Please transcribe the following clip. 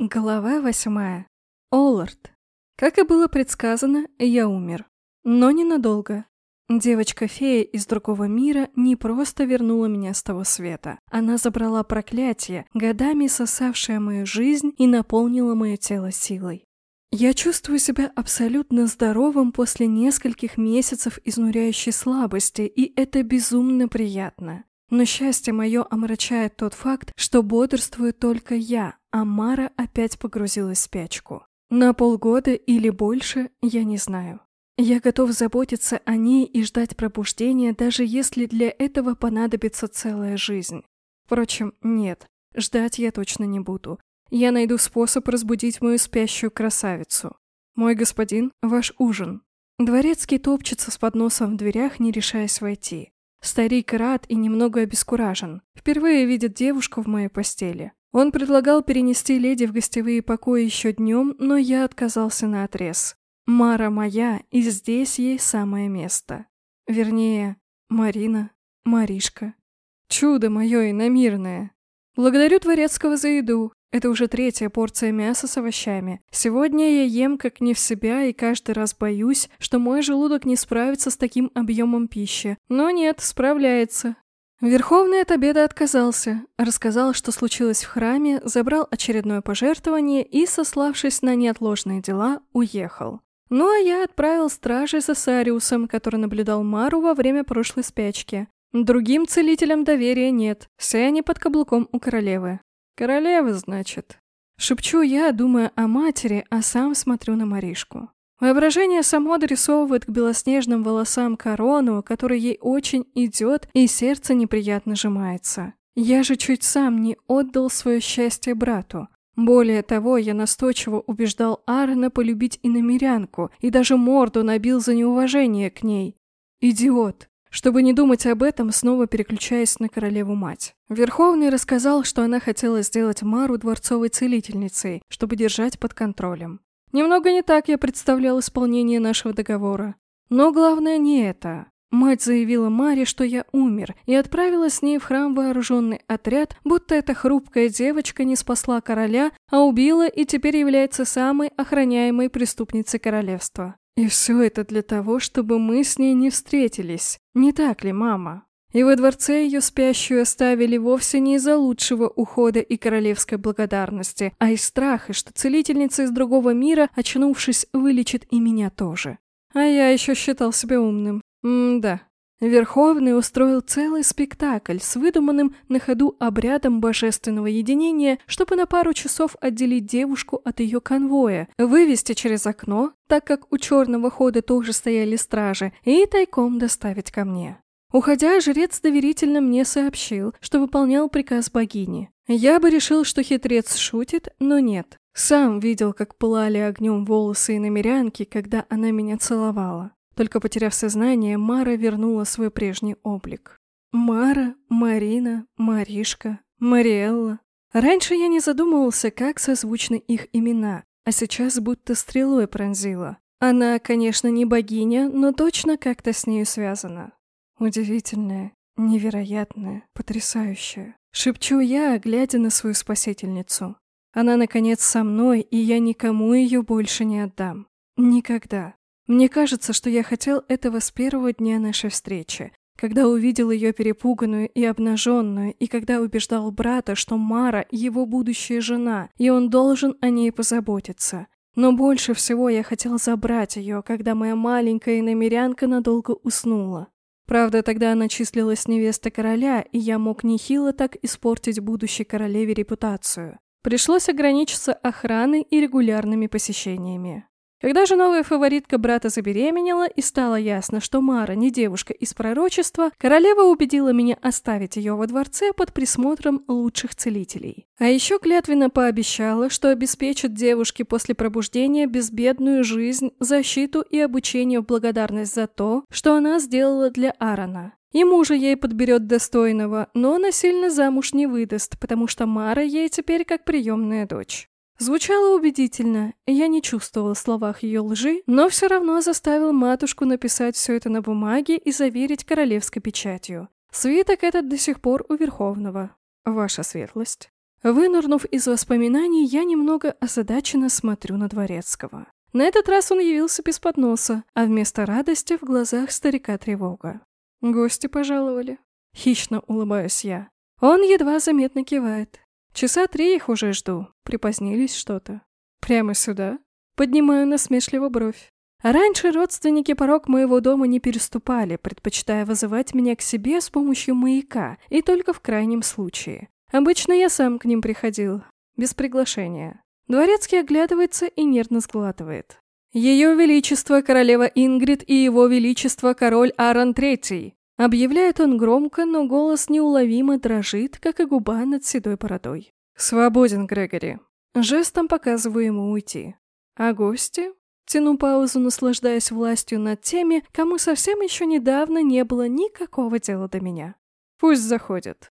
Глава восьмая. Оллард. Как и было предсказано, я умер. Но ненадолго. Девочка-фея из другого мира не просто вернула меня с того света. Она забрала проклятие, годами сосавшее мою жизнь и наполнила мое тело силой. Я чувствую себя абсолютно здоровым после нескольких месяцев изнуряющей слабости, и это безумно приятно. Но счастье мое омрачает тот факт, что бодрствую только я, а Мара опять погрузилась в спячку. На полгода или больше, я не знаю. Я готов заботиться о ней и ждать пробуждения, даже если для этого понадобится целая жизнь. Впрочем, нет, ждать я точно не буду. Я найду способ разбудить мою спящую красавицу. Мой господин, ваш ужин. Дворецкий топчется с подносом в дверях, не решаясь войти. Старик рад и немного обескуражен. Впервые видит девушку в моей постели. Он предлагал перенести леди в гостевые покои еще днем, но я отказался на отрез. Мара моя, и здесь ей самое место. Вернее, Марина, Маришка. Чудо мое иномирное. Благодарю Творецкого за еду. Это уже третья порция мяса с овощами. Сегодня я ем как не в себя и каждый раз боюсь, что мой желудок не справится с таким объемом пищи. Но нет, справляется. Верховный от обеда отказался, рассказал, что случилось в храме, забрал очередное пожертвование и, сославшись на неотложные дела, уехал. Ну а я отправил стражей за Сариусом, который наблюдал Мару во время прошлой спячки. Другим целителям доверия нет, все они под каблуком у королевы. Королева, значит. Шепчу я, думая о матери, а сам смотрю на Маришку. Воображение само дорисовывает к белоснежным волосам корону, которая ей очень идет, и сердце неприятно сжимается. Я же чуть сам не отдал свое счастье брату. Более того, я настойчиво убеждал Аарона полюбить иномерянку и даже морду набил за неуважение к ней. Идиот. Чтобы не думать об этом, снова переключаясь на королеву-мать. Верховный рассказал, что она хотела сделать Мару дворцовой целительницей, чтобы держать под контролем. Немного не так я представлял исполнение нашего договора. Но главное не это. Мать заявила Маре, что я умер, и отправила с ней в храм вооруженный отряд, будто эта хрупкая девочка не спасла короля, а убила и теперь является самой охраняемой преступницей королевства. И все это для того, чтобы мы с ней не встретились. Не так ли, мама? И во дворце ее спящую оставили вовсе не из-за лучшего ухода и королевской благодарности, а из страха, что целительница из другого мира, очнувшись, вылечит и меня тоже. А я еще считал себя умным. М-да. Верховный устроил целый спектакль с выдуманным на ходу обрядом божественного единения, чтобы на пару часов отделить девушку от ее конвоя, вывести через окно, так как у черного хода тоже стояли стражи, и тайком доставить ко мне. Уходя, жрец доверительно мне сообщил, что выполнял приказ богини. Я бы решил, что хитрец шутит, но нет. Сам видел, как пылали огнем волосы и намерянки, когда она меня целовала. Только потеряв сознание, Мара вернула свой прежний облик. Мара, Марина, Маришка, Мариэлла. Раньше я не задумывался, как созвучны их имена, а сейчас будто стрелой пронзила. Она, конечно, не богиня, но точно как-то с нею связана. Удивительная, невероятная, потрясающая. Шепчу я, глядя на свою спасительницу. Она, наконец, со мной, и я никому ее больше не отдам. Никогда. Мне кажется, что я хотел этого с первого дня нашей встречи, когда увидел ее перепуганную и обнаженную, и когда убеждал брата, что Мара – его будущая жена, и он должен о ней позаботиться. Но больше всего я хотел забрать ее, когда моя маленькая иномерянка надолго уснула. Правда, тогда она числилась невестой короля, и я мог нехило так испортить будущей королеве репутацию. Пришлось ограничиться охраной и регулярными посещениями. Когда же новая фаворитка брата забеременела и стало ясно, что Мара не девушка из пророчества, королева убедила меня оставить ее во дворце под присмотром лучших целителей. А еще клятвенно пообещала, что обеспечит девушке после пробуждения безбедную жизнь, защиту и обучение в благодарность за то, что она сделала для Аарона. И мужа ей подберет достойного, но насильно замуж не выдаст, потому что Мара ей теперь как приемная дочь. Звучало убедительно, я не чувствовал в словах ее лжи, но все равно заставил матушку написать все это на бумаге и заверить королевской печатью. Свиток этот до сих пор у Верховного. Ваша светлость. Вынырнув из воспоминаний, я немного озадаченно смотрю на Дворецкого. На этот раз он явился без подноса, а вместо радости в глазах старика тревога. «Гости пожаловали». Хищно улыбаюсь я. Он едва заметно кивает. Часа три их уже жду. Припозднились что-то. Прямо сюда? Поднимаю насмешливо бровь. Раньше родственники порог моего дома не переступали, предпочитая вызывать меня к себе с помощью маяка, и только в крайнем случае. Обычно я сам к ним приходил, без приглашения. Дворецкий оглядывается и нервно сглатывает. «Ее Величество королева Ингрид и Его Величество король Аарон Третий!» Объявляет он громко, но голос неуловимо дрожит, как и губа над седой бородой. «Свободен, Грегори!» Жестом показываю ему уйти. А гости? Тяну паузу, наслаждаясь властью над теми, кому совсем еще недавно не было никакого дела до меня. Пусть заходят.